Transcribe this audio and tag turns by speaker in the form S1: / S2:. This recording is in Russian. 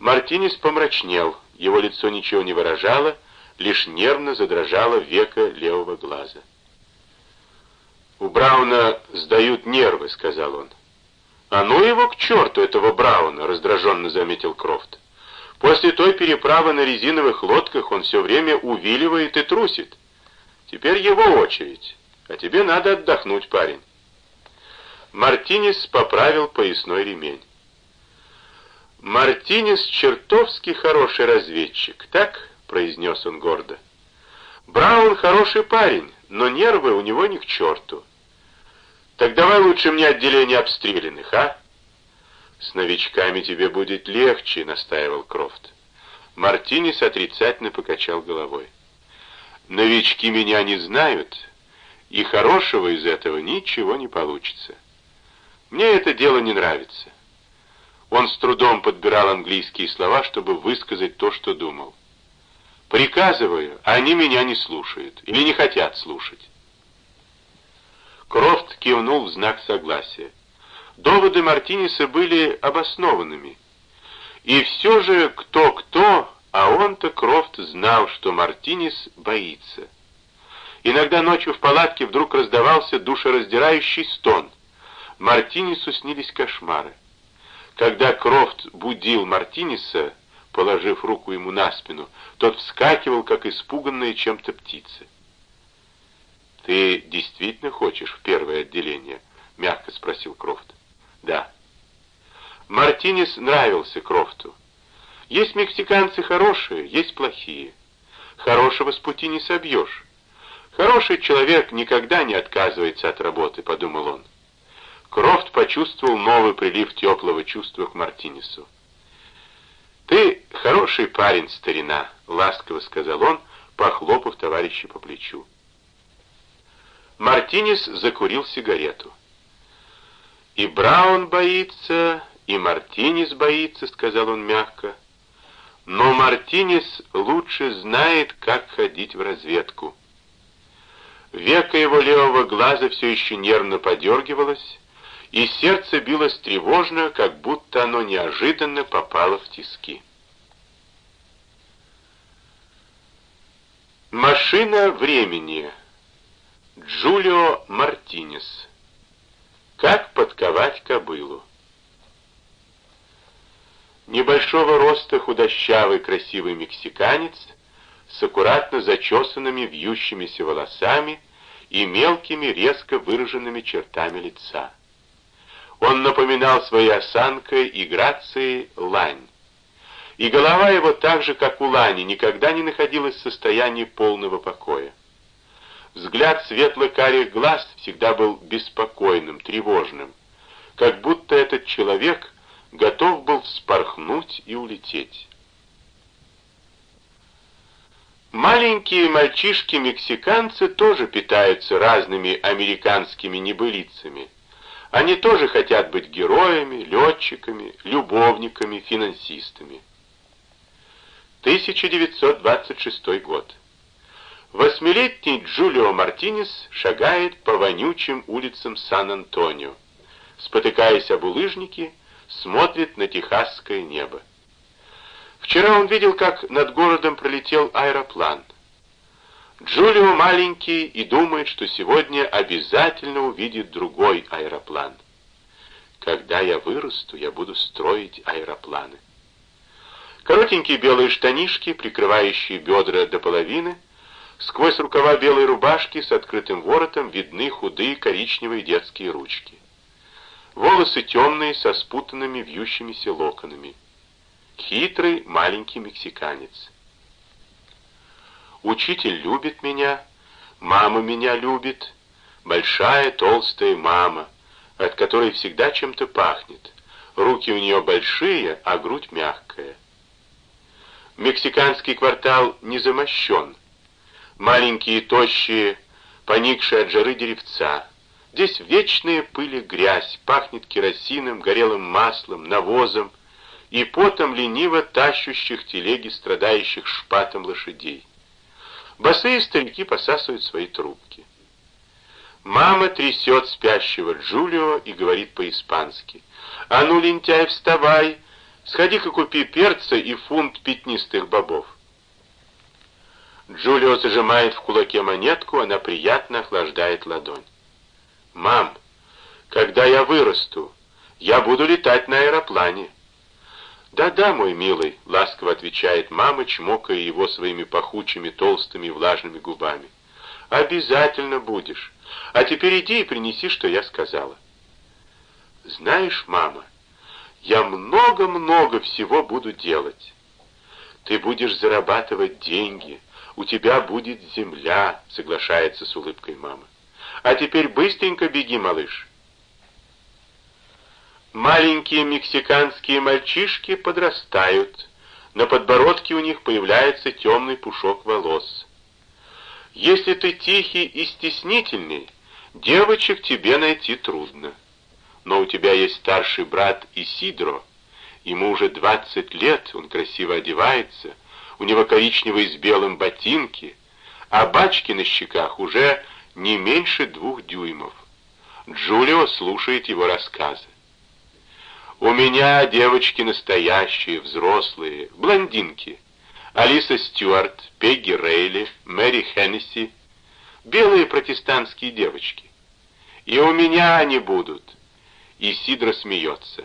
S1: Мартинес помрачнел, его лицо ничего не выражало, лишь нервно задрожало веко левого глаза. «У Брауна сдают нервы», — сказал он. «А ну его к черту, этого Брауна!» — раздраженно заметил Крофт. «После той переправы на резиновых лодках он все время увиливает и трусит. Теперь его очередь, а тебе надо отдохнуть, парень». Мартинес поправил поясной ремень. «Мартинес чертовски хороший разведчик, так?» — произнес он гордо. «Браун хороший парень, но нервы у него ни к черту. Так давай лучше мне отделение обстрелянных, а?» «С новичками тебе будет легче», — настаивал Крофт. Мартинес отрицательно покачал головой. «Новички меня не знают, и хорошего из этого ничего не получится. Мне это дело не нравится». Он с трудом подбирал английские слова, чтобы высказать то, что думал. «Приказываю, а они меня не слушают или не хотят слушать». Крофт кивнул в знак согласия. Доводы Мартинеса были обоснованными. И все же кто-кто, а он-то Крофт знал, что Мартинес боится. Иногда ночью в палатке вдруг раздавался душераздирающий стон. Мартинесу снились кошмары. Когда Крофт будил Мартинеса, положив руку ему на спину, тот вскакивал, как испуганная чем-то птица. «Ты действительно хочешь в первое отделение?» — мягко спросил Крофт. «Да». Мартинес нравился Крофту. Есть мексиканцы хорошие, есть плохие. Хорошего с пути не собьешь. Хороший человек никогда не отказывается от работы, подумал он. Крофт почувствовал новый прилив теплого чувства к Мартинесу. «Ты хороший парень, старина», — ласково сказал он, похлопав товарища по плечу. Мартинес закурил сигарету. «И Браун боится, и Мартинес боится», — сказал он мягко. «Но Мартинес лучше знает, как ходить в разведку». Века его левого глаза все еще нервно подергивалось, и сердце билось тревожно, как будто оно неожиданно попало в тиски. Машина времени Джулио Мартинес. Как подковать кобылу? Небольшого роста худощавый красивый мексиканец с аккуратно зачесанными вьющимися волосами и мелкими резко выраженными чертами лица. Он напоминал своей осанкой и грацией лань. И голова его так же, как у лани, никогда не находилась в состоянии полного покоя. Взгляд светло-карих глаз всегда был беспокойным, тревожным, как будто этот человек готов был вспорхнуть и улететь. Маленькие мальчишки-мексиканцы тоже питаются разными американскими небылицами. Они тоже хотят быть героями, летчиками, любовниками, финансистами. 1926 год. Восьмилетний Джулио Мартинес шагает по вонючим улицам Сан-Антонио. Спотыкаясь об улыжники, смотрит на техасское небо. Вчера он видел, как над городом пролетел аэроплан. Джулио маленький и думает, что сегодня обязательно увидит другой аэроплан. Когда я вырасту, я буду строить аэропланы. Коротенькие белые штанишки, прикрывающие бедра до половины, Сквозь рукава белой рубашки с открытым воротом видны худые коричневые детские ручки. Волосы темные, со спутанными вьющимися локонами. Хитрый маленький мексиканец. Учитель любит меня, мама меня любит, большая толстая мама, от которой всегда чем-то пахнет. Руки у нее большие, а грудь мягкая. Мексиканский квартал не замощен, маленькие, тощие, поникшие от жары деревца. Здесь вечная пыль и грязь, пахнет керосином, горелым маслом, навозом и потом лениво тащущих телеги, страдающих шпатом лошадей. Босые старики посасывают свои трубки. Мама трясет спящего Джулио и говорит по-испански. «А ну, лентяй, вставай! Сходи-ка купи перца и фунт пятнистых бобов. Джулио зажимает в кулаке монетку, она приятно охлаждает ладонь. «Мам, когда я вырасту, я буду летать на аэроплане». «Да-да, мой милый», — ласково отвечает мама, чмокая его своими пахучими, толстыми, влажными губами. «Обязательно будешь. А теперь иди и принеси, что я сказала». «Знаешь, мама, я много-много всего буду делать. Ты будешь зарабатывать деньги, у тебя будет земля», — соглашается с улыбкой мама. «А теперь быстренько беги, малыш». Маленькие мексиканские мальчишки подрастают. На подбородке у них появляется темный пушок волос. Если ты тихий и стеснительный, девочек тебе найти трудно. Но у тебя есть старший брат Исидро. Ему уже 20 лет, он красиво одевается, у него коричневые с белым ботинки, а бачки на щеках уже не меньше двух дюймов. Джулио слушает его рассказы. У меня девочки настоящие, взрослые, блондинки. Алиса Стюарт, Пегги Рейли, Мэри Хеннесси. Белые протестантские девочки. И у меня они будут. И Сидро смеется.